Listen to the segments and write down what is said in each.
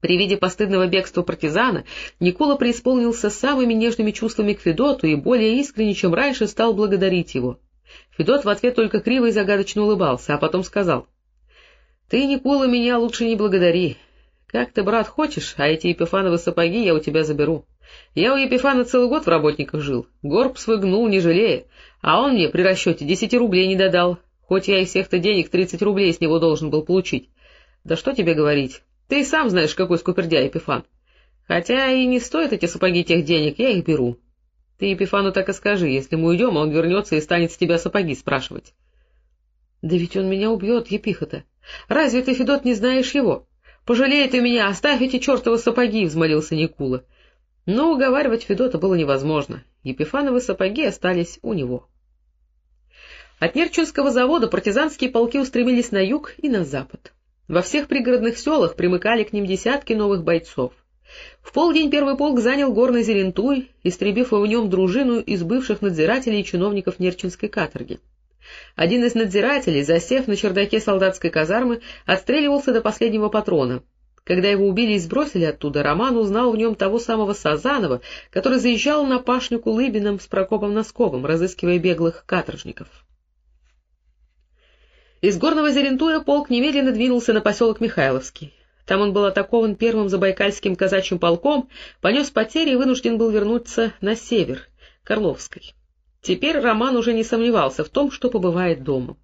При виде постыдного бегства партизана Никола преисполнился самыми нежными чувствами к Федоту и более искренне, чем раньше, стал благодарить его. Федот в ответ только криво и загадочно улыбался, а потом сказал. — Ты, Никола, меня лучше не благодари. Как ты, брат, хочешь, а эти Епифановы сапоги я у тебя заберу. Я у Епифана целый год в работниках жил, горб свой гнул, не жалея, а он мне при расчете десяти рублей не додал, хоть я из всех-то денег тридцать рублей с него должен был получить. Да что тебе говорить, ты и сам знаешь, какой скупердяй Епифан. Хотя и не стоят эти сапоги тех денег, я их беру. Ты Епифану так и скажи, если мы уйдем, он вернется и станет с тебя сапоги спрашивать. — Да ведь он меня убьет, Епихота. Разве ты, Федот, не знаешь его? Пожалей ты меня, оставь эти чертовы сапоги, — взмолился Никула. Но уговаривать Федота было невозможно. Епифановы сапоги остались у него. От Нерчинского завода партизанские полки устремились на юг и на запад. Во всех пригородных селах примыкали к ним десятки новых бойцов. В полдень первый полк занял горный Зелентуй, истребив в нем дружину из бывших надзирателей и чиновников Нерчинской каторги. Один из надзирателей, засев на чердаке солдатской казармы, отстреливался до последнего патрона. Когда его убили и сбросили оттуда, Роман узнал в нем того самого Сазанова, который заезжал на пашню Кулыбиным с Прокопом Носковым, разыскивая беглых каторжников. Из горного Зерентуя полк немедленно двинулся на поселок Михайловский. Там он был атакован первым забайкальским казачьим полком, понес потери и вынужден был вернуться на север, Карловской. Теперь Роман уже не сомневался в том, что побывает дома.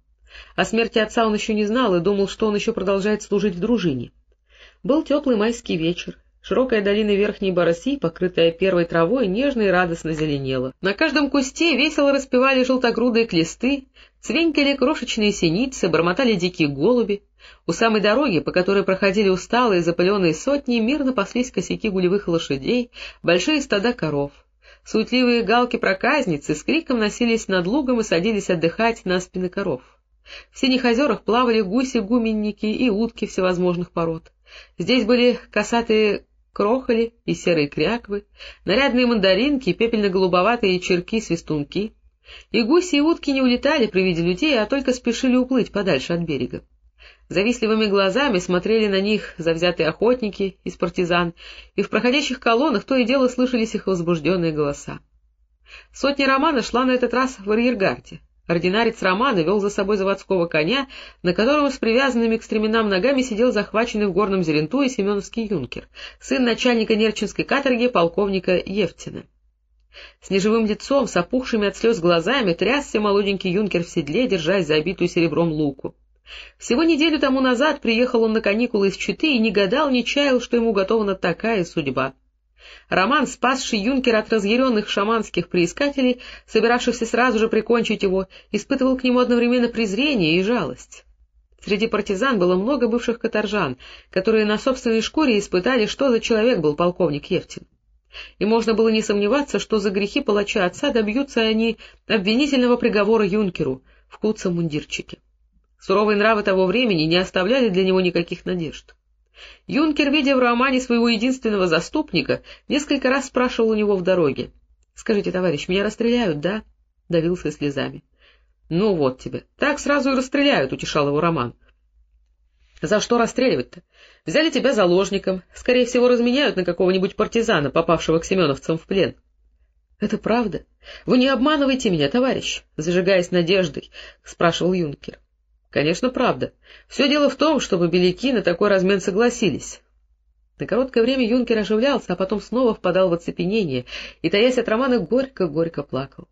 О смерти отца он еще не знал и думал, что он еще продолжает служить в дружине. Был теплый майский вечер. Широкая долина Верхней Бороси, покрытая первой травой, нежно и радостно зеленела. На каждом кусте весело распевали желтогрудые клесты, цвенькали крошечные синицы, бормотали дикие голуби. У самой дороги, по которой проходили усталые запыленные сотни, мирно паслись косяки гулевых лошадей, большие стада коров. Суетливые галки-проказницы с криком носились над лугом и садились отдыхать на спины коров. В синих озерах плавали гуси-гуменники и утки всевозможных пород. Здесь были косатые крохоли и серые кряквы, нарядные мандаринки, пепельно-голубоватые черки-свистунки. И гуси и утки не улетали при виде людей, а только спешили уплыть подальше от берега. Завистливыми глазами смотрели на них завзятые охотники из партизан, и в проходящих колоннах то и дело слышались их возбужденные голоса. Сотня Романа шла на этот раз в арьергарде. Ординарец Романа вел за собой заводского коня, на котором с привязанными к стременам ногами сидел захваченный в горном Зелентуе семеновский юнкер, сын начальника Нерчинской каторги полковника Евтина. С неживым лицом, с опухшими от слез глазами, трясся молоденький юнкер в седле, держась за обитую серебром луку. Всего неделю тому назад приехал он на каникулы из Читы и не гадал, не чаял, что ему готована такая судьба. Роман, спасший юнкера от разъяренных шаманских приискателей, собиравшихся сразу же прикончить его, испытывал к нему одновременно презрение и жалость. Среди партизан было много бывших каторжан, которые на собственной шкуре испытали, что за человек был полковник Евтин. И можно было не сомневаться, что за грехи палача отца добьются они обвинительного приговора юнкеру в куцом мундирчике. Суровые нравы того времени не оставляли для него никаких надежд. Юнкер, видя в романе своего единственного заступника, несколько раз спрашивал у него в дороге. — Скажите, товарищ, меня расстреляют, да? — давился слезами. — Ну вот тебе. Так сразу и расстреляют, — утешал его Роман. — За что расстреливать-то? Взяли тебя заложником, скорее всего, разменяют на какого-нибудь партизана, попавшего к семеновцам в плен. — Это правда? Вы не обманывайте меня, товарищ, — зажигаясь надеждой, — спрашивал юнкер. — Конечно, правда. Все дело в том, чтобы беляки на такой размен согласились. На короткое время юнкер оживлялся, а потом снова впадал в оцепенение и, таясь от Романа, горько-горько плакал.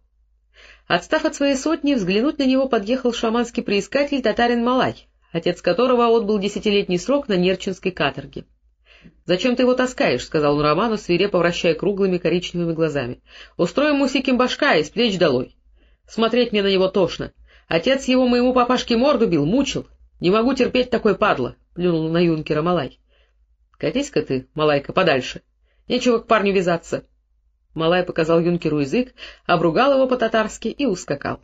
Отстав от своей сотни, взглянуть на него подъехал шаманский приискатель татарин Малай, отец которого отбыл десятилетний срок на Нерчинской каторге. — Зачем ты его таскаешь? — сказал он Роману, свирепо вращая круглыми коричневыми глазами. — Устроим мусиким башка и с плеч долой. Смотреть мне на него тошно. Отец его моему папашке морду бил, мучил. Не могу терпеть такой падла, — плюнул на юнкера Малай. — Катись-ка ты, Малайка, подальше. Нечего к парню вязаться. Малай показал юнкеру язык, обругал его по-татарски и ускакал.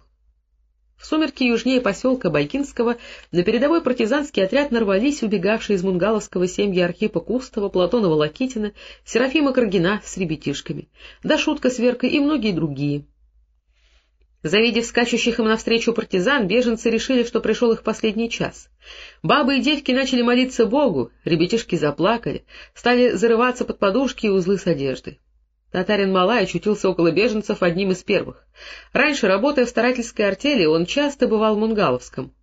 В сумерки южнее поселка Байкинского на передовой партизанский отряд нарвались убегавшие из мунгаловского семьи Архипа Кустова, Платонова Лакитина, Серафима Каргина с ребятишками, да Шутка с Веркой и многие другие. Завидев скачущих им навстречу партизан, беженцы решили, что пришел их последний час. Бабы и девки начали молиться Богу, ребятишки заплакали, стали зарываться под подушки и узлы с одеждой. Татарин Малай очутился около беженцев одним из первых. Раньше, работая в старательской артели, он часто бывал в Мунгаловском.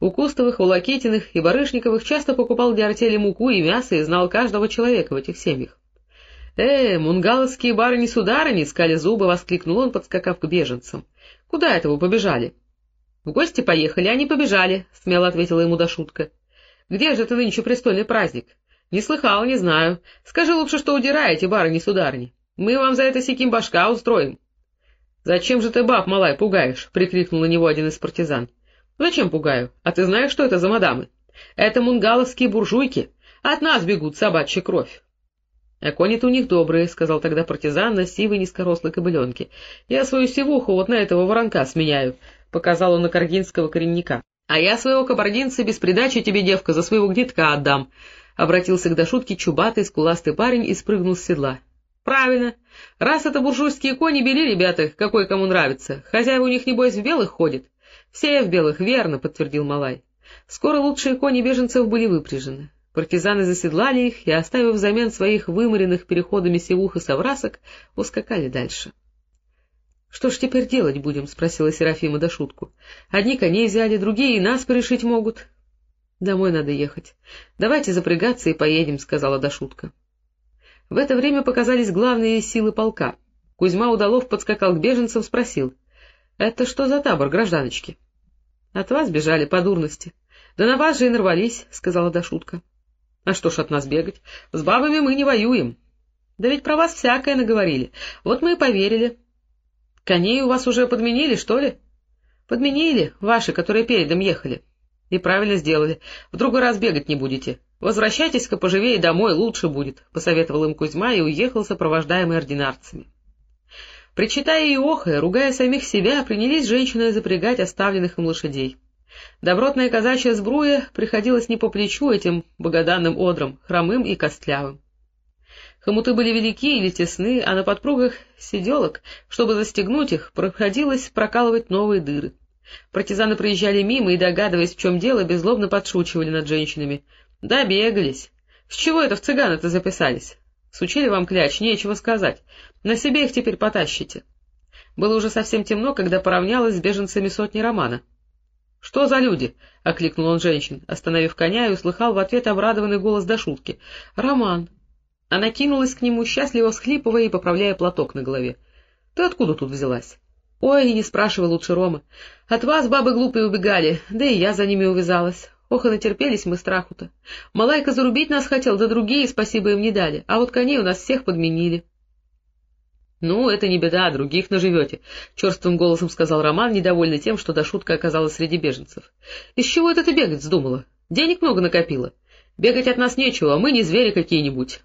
У Кустовых, у Лакитиных и Барышниковых часто покупал для артели муку и мясо и знал каждого человека в этих семьях. — Э, мунгаловские барыни-сударыни! — скали зубы, воскликнул он, подскакав к беженцам. — Куда это вы побежали? — В гости поехали, не побежали, — смело ответила ему Дашутка. — Где же ты нынче престольный праздник? — Не слыхал, не знаю. Скажи лучше, что удираете, барыни-сударыни. Мы вам за это сиким башка устроим. — Зачем же ты баб, малай, пугаешь? — прикрикнул на него один из партизан. — Зачем пугаю? А ты знаешь, что это за мадамы? Это мунгаловские буржуйки. От нас бегут собачья кровь. — А кони-то у них добрые, — сказал тогда партизан на сивой низкорослой кобыленке. — Я свою сивуху вот на этого воронка сменяю, — показал он на каргинского коренника. — А я своего кабардинца без придачи тебе, девка, за своего гнетка отдам, — обратился к дошутке чубатый, скуластый парень и спрыгнул с седла. — Правильно. Раз это буржуйские кони, бели, ребята, какой кому нравится. Хозяева у них, небось, в белых ходят. — Все в белых, верно, — подтвердил Малай. Скоро лучшие кони беженцев были выпряжены. Партизаны заседлали их и, оставив взамен своих выморенных переходами севух и соврасок, ускакали дальше. — Что ж теперь делать будем? — спросила Серафима до шутку. — Одни коней взяли, другие и нас порешить могут. — Домой надо ехать. Давайте запрягаться и поедем, — сказала Дашутка. В это время показались главные силы полка. Кузьма Удалов подскакал к беженцам, спросил. — Это что за табор, гражданочки? — От вас бежали по дурности. — Да на вас же и нарвались, — сказала Дашутка. А что ж от нас бегать? С бабами мы не воюем. Да ведь про вас всякое наговорили. Вот мы и поверили. Коней у вас уже подменили, что ли? Подменили, ваши, которые передом ехали. И правильно сделали. В другой раз бегать не будете. Возвращайтесь-ка поживее домой, лучше будет, — посоветовал им Кузьма и уехал, сопровождаемый ординарцами. Причитая и охая, ругая самих себя, принялись женщины запрягать оставленных им лошадей. Добротная казачья сбруя приходилась не по плечу этим богоданным одрам, хромым и костлявым. Хомуты были велики или тесны, а на подпругах сиделок, чтобы застегнуть их, проходилось прокалывать новые дыры. Партизаны проезжали мимо и, догадываясь, в чем дело, беззлобно подшучивали над женщинами. Да, бегались. С чего это в цыганы-то записались? Сучили вам кляч, нечего сказать. На себе их теперь потащите. Было уже совсем темно, когда поравнялась с беженцами сотни романа. — Что за люди? — окликнул он женщин, остановив коня и услыхал в ответ обрадованный голос до шутки. — Роман. Она кинулась к нему, счастливо всхлипывая и поправляя платок на голове. — Ты откуда тут взялась? — Ой, не спрашивай лучше, Рома. От вас бабы глупые убегали, да и я за ними увязалась. Ох, и натерпелись мы страху-то. Малайка зарубить нас хотел, да другие спасибо им не дали, а вот коней у нас всех подменили. —— Ну, это не беда, других наживете, — черствым голосом сказал Роман, недовольный тем, что до шутка оказалась среди беженцев. — Из чего это ты бегать вздумала? Денег много накопила. Бегать от нас нечего, а мы не звери какие-нибудь.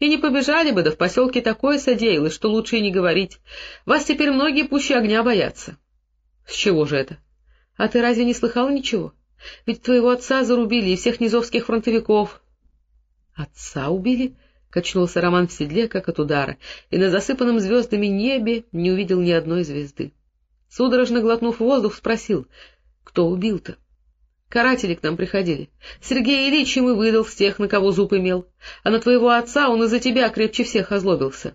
И не побежали бы, да в поселке такое содеялось, что лучше и не говорить. Вас теперь многие пуще огня боятся. — С чего же это? — А ты разве не слыхал ничего? Ведь твоего отца зарубили и всех низовских фронтовиков. — Отца убили? — Качнулся Роман в седле, как от удара, и на засыпанном звездами небе не увидел ни одной звезды. Судорожно глотнув воздух, спросил, кто убил-то? Каратели к нам приходили. Сергей Ильич ему выдал с тех, на кого зуб имел, а на твоего отца он из-за тебя крепче всех озлобился.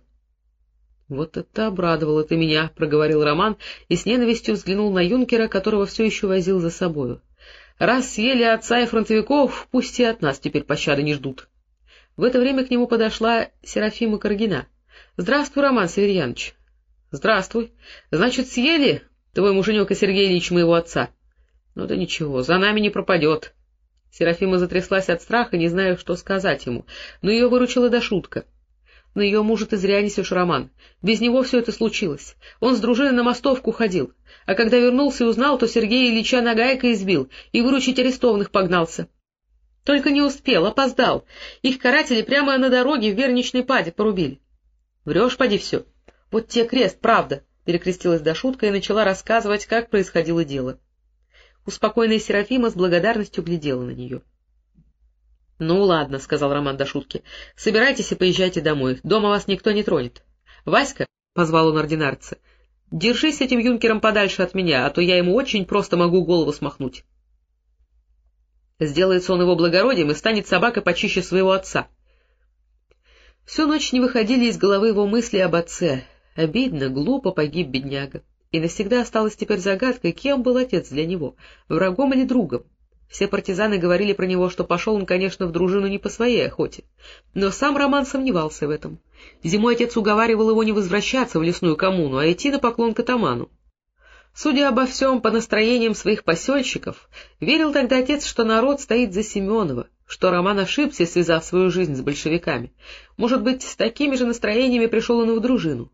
— Вот это обрадовало ты меня, — проговорил Роман и с ненавистью взглянул на юнкера, которого все еще возил за собою. — Раз съели отца и фронтовиков, пусть и от нас теперь пощады не ждут. В это время к нему подошла Серафима Каргина. — Здравствуй, Роман Северьянович. — Здравствуй. Значит, съели твой муженек и Сергей Ильич моего отца? — Ну да ничего, за нами не пропадет. Серафима затряслась от страха, не зная, что сказать ему, но ее выручила до шутка. На ее мужа ты зря несешь, Роман. Без него все это случилось. Он с дружиной на мостовку ходил, а когда вернулся и узнал, то Сергея Ильича нагайкой избил и выручить арестованных погнался. Только не успел, опоздал. Их каратели прямо на дороге в верничной паде порубили. — Врешь, поди все. — Вот те крест, правда, — перекрестилась до шутка и начала рассказывать, как происходило дело. Успокоенная Серафима с благодарностью глядела на нее. — Ну, ладно, — сказал Роман до шутки, — собирайтесь и поезжайте домой. Дома вас никто не тронет. — Васька, — позвал он ординарца, Держись с этим юнкером подальше от меня, а то я ему очень просто могу голову смахнуть. Сделается он его благородием и станет собакой почище своего отца. Всю ночь не выходили из головы его мысли об отце. Обидно, глупо погиб бедняга. И навсегда осталось теперь загадкой, кем был отец для него, врагом или другом. Все партизаны говорили про него, что пошел он, конечно, в дружину не по своей охоте. Но сам Роман сомневался в этом. Зимой отец уговаривал его не возвращаться в лесную коммуну, а идти на поклон к атаману. Судя обо всем по настроениям своих посельщиков, верил тогда отец, что народ стоит за Семенова, что Роман ошибся, связав свою жизнь с большевиками. Может быть, с такими же настроениями пришел он и в дружину.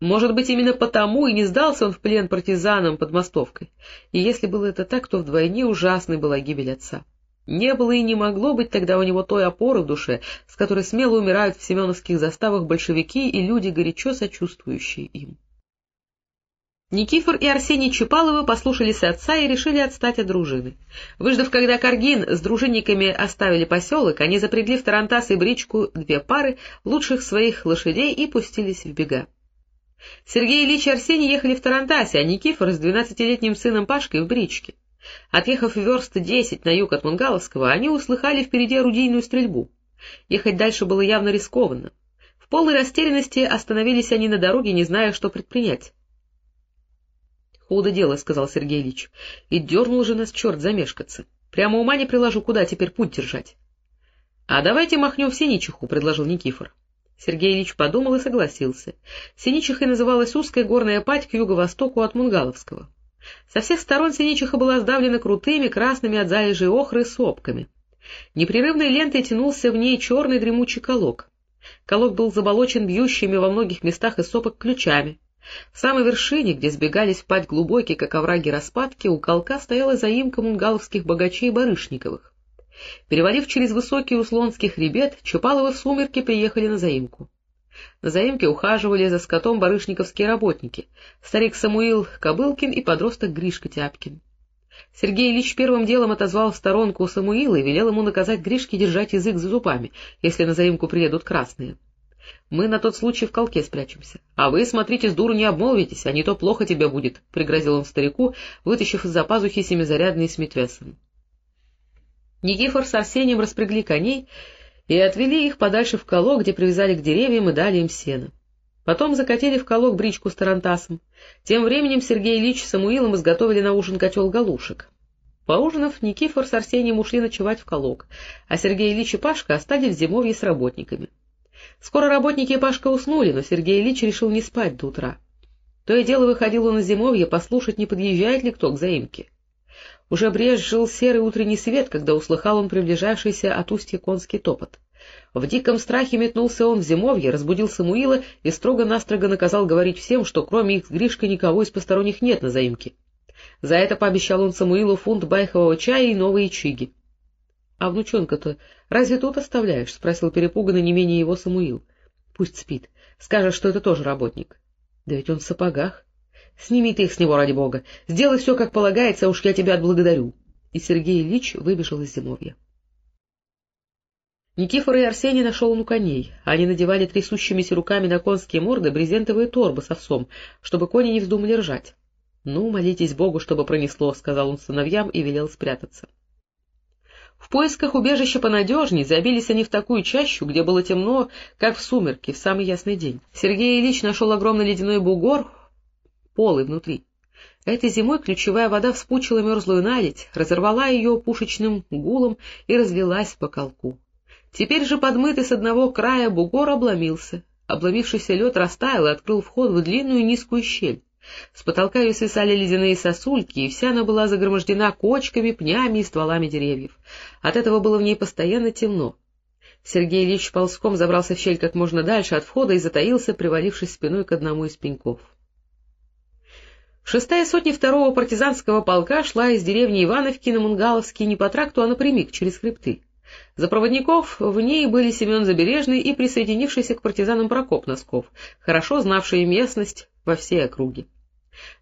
Может быть, именно потому и не сдался он в плен партизанам под Мостовкой. И если было это так, то вдвойне ужасной была гибель отца. Не было и не могло быть тогда у него той опоры в душе, с которой смело умирают в семеновских заставах большевики и люди, горячо сочувствующие им. Никифор и Арсений Чапаловы послушались отца и решили отстать от дружины. Выждав, когда Каргин с дружинниками оставили поселок, они запрягли в Тарантас и бричку две пары лучших своих лошадей и пустились в бега. Сергей Ильич и Арсений ехали в Тарантасе, а Никифор с двенадцатилетним сыном Пашкой в бричке. Отъехав верст десять на юг от Мунгаловского, они услыхали впереди орудийную стрельбу. Ехать дальше было явно рискованно. В полной растерянности остановились они на дороге, не зная, что предпринять. — Худо дело, — сказал Сергей Ильич, — и дернул же нас черт замешкаться. Прямо ума не приложу, куда теперь путь держать. — А давайте махнем в Синичиху, — предложил Никифор. Сергей Ильич подумал и согласился. Синичихой называлась узкая горная падь к юго-востоку от Мунгаловского. Со всех сторон Синичиха была сдавлена крутыми, красными от залежей охры сопками. Непрерывной лентой тянулся в ней черный дремучий колок. Колок был заболочен бьющими во многих местах из сопок ключами. В самой вершине, где сбегались впать глубокие, как овраги распадки, у колка стояла заимка мунгаловских богачей Барышниковых. Перевалив через высокий услонский хребет, Чупаловы в сумерки приехали на заимку. На заимке ухаживали за скотом барышниковские работники, старик Самуил Кобылкин и подросток Гришка Тяпкин. Сергей Ильич первым делом отозвал в сторонку Самуила и велел ему наказать Гришке держать язык за зубами, если на заимку приедут красные. Мы на тот случай в колке спрячемся. А вы, смотрите, с дуру не обмолвитесь, а не то плохо тебе будет, — пригрозил он старику, вытащив из-за пазухи семизарядный Смитвессон. Никифор с Арсением распрягли коней и отвели их подальше в колок, где привязали к деревьям и дали им сено. Потом закатили в колок бричку с тарантасом. Тем временем Сергей Ильич с Самуилом изготовили на ужин котел галушек. Поужинав, Никифор с Арсением ушли ночевать в колок, а Сергей Ильич и Пашка остались в зимовье с работниками. Скоро работники и Пашка уснули, но Сергей Ильич решил не спать до утра. То и дело выходил на зимовье послушать, не подъезжает ли кто к заимке. Уже брезжил серый утренний свет, когда услыхал он приближавшийся от устья конский топот. В диком страхе метнулся он в зимовье, разбудил Самуила и строго-настрого наказал говорить всем, что кроме их с Гришкой никого из посторонних нет на заимке. За это пообещал он Самуилу фунт байхового чая и новые чиги. — А внучонка-то разве тут оставляешь? — спросил перепуганный не менее его Самуил. — Пусть спит. Скажешь, что это тоже работник. — Да ведь он в сапогах. — Сними ты их с него, ради бога. Сделай все, как полагается, уж я тебя отблагодарю. И Сергей Ильич выбежал из зимовья. Никифора и Арсений нашел он у коней. Они надевали трясущимися руками на конские морды брезентовые торбы с овсом, чтобы кони не вздумали ржать. — Ну, молитесь Богу, чтобы пронесло, — сказал он сыновьям и велел спрятаться. В поисках убежища понадежней забились они в такую чащу, где было темно, как в сумерки, в самый ясный день. Сергей Ильич нашел огромный ледяной бугор, полый внутри. Этой зимой ключевая вода вспучила мерзлую наледь, разорвала ее пушечным гулом и разлилась по колку. Теперь же подмытый с одного края бугор обломился. Обломившийся лед растаял и открыл вход в длинную низкую щель. С потолка ее свисали ледяные сосульки, и вся она была загромождена кочками, пнями и стволами деревьев. От этого было в ней постоянно темно. Сергей Ильич ползком забрался в щель как можно дальше от входа и затаился, привалившись спиной к одному из пеньков. Шестая сотня второго партизанского полка шла из деревни Ивановки на Мунгаловский не по тракту, а напрямик, через хребты. За проводников в ней были Семен Забережный и присоединившийся к партизанам Прокоп Носков, хорошо знавший местность во всей округе.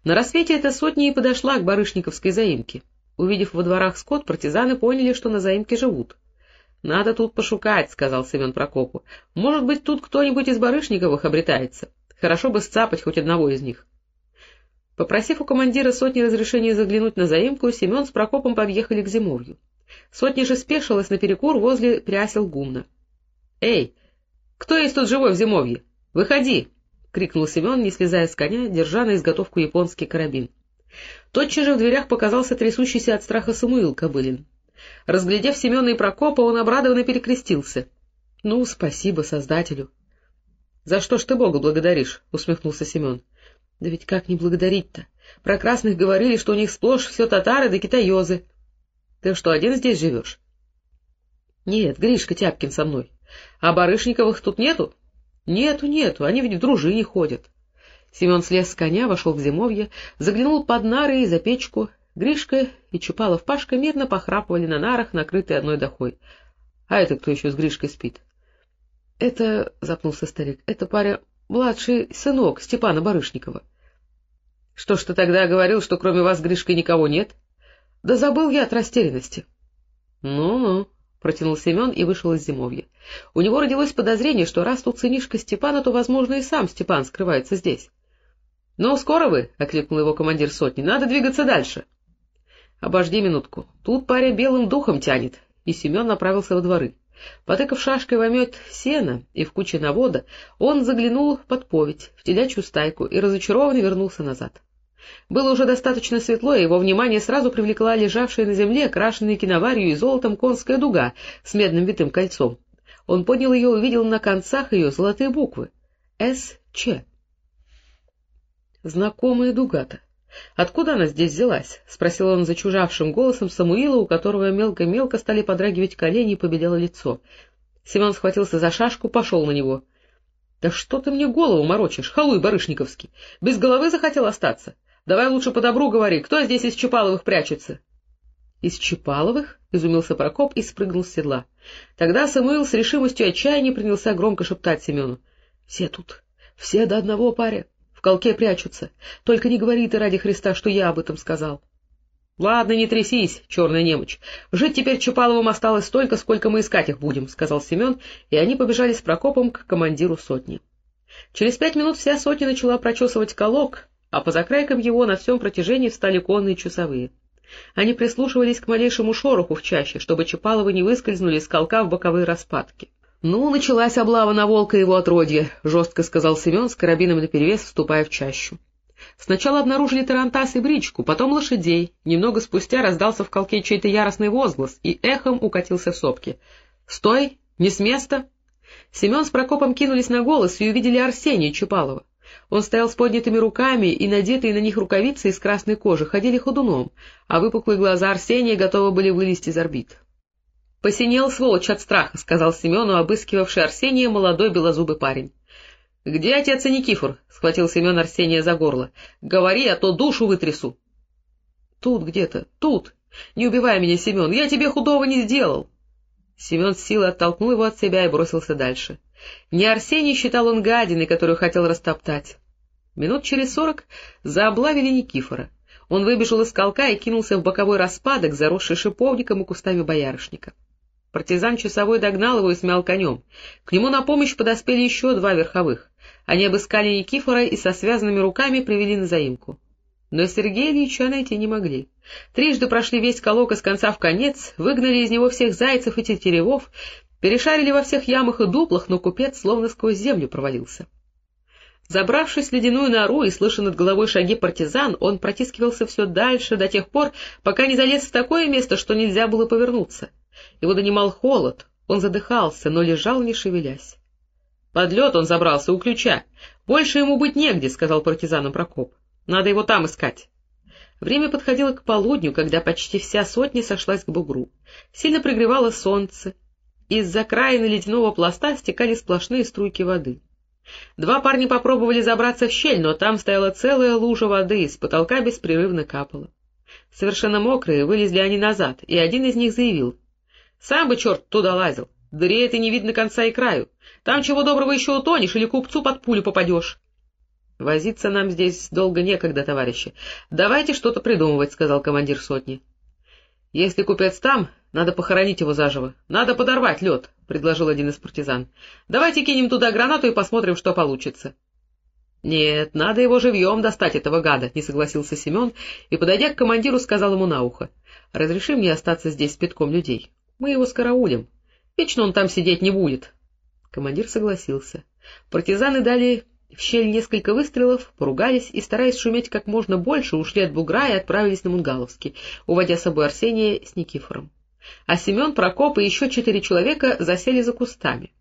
На рассвете эта сотня и подошла к Барышниковской заимке. Увидев во дворах скот, партизаны поняли, что на заимке живут. — Надо тут пошукать, — сказал Семен Прокопу. — Может быть, тут кто-нибудь из Барышниковых обретается. Хорошо бы сцапать хоть одного из них. Попросив у командира сотни разрешения заглянуть на заимку, Семен с Прокопом подъехали к зимовью. Сотня же спешилась наперекур возле прясел гумна. — Эй, кто есть тут живой в зимовье? Выходи! — крикнул Семен, не слезая с коня, держа на изготовку японский карабин. Тотчас же в дверях показался трясущийся от страха Самуил Кобылин. Разглядев Семена и Прокопа, он обрадованно перекрестился. — Ну, спасибо Создателю. — За что ж ты Бога благодаришь? — усмехнулся Семен. — Да ведь как не благодарить-то? Про красных говорили, что у них сплошь все татары да китаёзы. — Ты что, один здесь живешь? — Нет, Гришка Тяпкин со мной. — А Барышниковых тут нету? — Нету, нету, они ведь в дружине ходят. Семен слез с коня, вошел в зимовье, заглянул под нары и за печку. Гришка и Чупалов Пашка мирно похрапывали на нарах, накрытые одной дохой. — А это кто еще с Гришкой спит? — Это, — запнулся старик, — это паря младший сынок Степана Барышникова. — Что ж ты тогда говорил, что кроме вас Гришкой никого нет? — Да забыл я от растерянности. Ну — Ну-ну, — протянул Семен и вышел из зимовья. У него родилось подозрение, что раз тут сынишка Степана, то, возможно, и сам Степан скрывается здесь. — Ну, скоро вы, — окликнул его командир сотни, — надо двигаться дальше. — Обожди минутку. Тут паря белым духом тянет. И Семен направился во дворы. Потыкав шашкой в омет сена и в куче навода, он заглянул под поведь, в телячью стайку, и разочарованно вернулся назад. Было уже достаточно светло, и его внимание сразу привлекла лежавшая на земле крашенная киноварью и золотом конская дуга с медным витым кольцом. Он поднял ее и увидел на концах ее золотые буквы — С.Ч. Знакомая дуга-то. Откуда она здесь взялась? — спросил он зачужавшим голосом Самуила, у которого мелко-мелко стали подрагивать колени и побелело лицо. Семен схватился за шашку, пошел на него. — Да что ты мне голову морочишь, халуй барышниковский! Без головы захотел остаться? Давай лучше по добру говори, кто здесь из Чапаловых прячется? — Из Чапаловых? — изумился Прокоп и спрыгнул с седла. Тогда Самуил с решимостью отчаяния принялся громко шептать Семену. — Все тут, все до одного паря, в колке прячутся. Только не говори ты ради Христа, что я об этом сказал. — Ладно, не трясись, черная немочь. Жить теперь Чапаловым осталось столько, сколько мы искать их будем, — сказал Семен, и они побежали с Прокопом к командиру сотни. Через пять минут вся сотня начала прочесывать колок, а по закрайкам его на всем протяжении встали конные часовые. Они прислушивались к малейшему шороху в чаще, чтобы Чапаловы не выскользнули из колка в боковые распадки. — Ну, началась облава на волка его отродье, — жестко сказал Семен с карабином наперевес, вступая в чащу. Сначала обнаружили тарантас и бричку, потом лошадей. Немного спустя раздался в колке чей-то яростный возглас и эхом укатился в сопки. — Стой! Не с места! Семен с Прокопом кинулись на голос и увидели Арсения Чапалова. Он стоял с поднятыми руками, и надетые на них рукавицы из красной кожи ходили ходуном, а выпуклые глаза Арсения готовы были вылезти из орбит. — Посинел, сволочь, от страха, — сказал Семену, обыскивавший Арсения молодой белозубый парень. — Где отец и Никифор? — схватил Семен Арсения за горло. — Говори, а то душу вытрясу. — Тут где-то, тут. Не убивай меня, Семен, я тебе худого не сделал. Семен с силой оттолкнул его от себя и бросился дальше. Не Арсений считал он гадиной, которую хотел растоптать. Минут через сорок заоблавили Никифора. Он выбежал из колка и кинулся в боковой распадок, заросший шиповником и кустами боярышника. Партизан часовой догнал его и смял конем. К нему на помощь подоспели еще два верховых. Они обыскали Никифора и со связанными руками привели на заимку. Но Сергея Ильича найти не могли. Трижды прошли весь колок из конца в конец, выгнали из него всех зайцев и тетеревов, Перешарили во всех ямах и дуплах, но купец словно сквозь землю провалился. Забравшись в ледяную нору и слыша над головой шаги партизан, он протискивался все дальше до тех пор, пока не залез в такое место, что нельзя было повернуться. Его донимал холод, он задыхался, но лежал, не шевелясь. — Под лед он забрался у ключа. Больше ему быть негде, — сказал партизанам Прокоп. — Надо его там искать. Время подходило к полудню, когда почти вся сотня сошлась к бугру. Сильно пригревало солнце, из-за краины ледяного пласта стекали сплошные струйки воды. Два парня попробовали забраться в щель, но там стояла целая лужа воды, с потолка беспрерывно капала. Совершенно мокрые, вылезли они назад, и один из них заявил. — Сам бы черт туда лазил, дыре это не видно конца и краю. Там чего доброго еще утонешь или купцу под пулю попадешь. — Возиться нам здесь долго некогда, товарищи. Давайте что-то придумывать, — сказал командир сотни. — Если купец там, надо похоронить его заживо. Надо подорвать лед, — предложил один из партизан. — Давайте кинем туда гранату и посмотрим, что получится. Нет, надо его живьем достать, этого гада, — не согласился Семен и, подойдя к командиру, сказал ему на ухо. — Разреши мне остаться здесь с пятком людей. Мы его скараулим. Вечно он там сидеть не будет. Командир согласился. Партизаны дали в щель несколько выстрелов, поругались и, стараясь шуметь как можно больше, ушли от бугра и отправились на Мунгаловский, уводя с собой Арсения с Никифором. А Семен, Прокоп и еще четыре человека засели за кустами.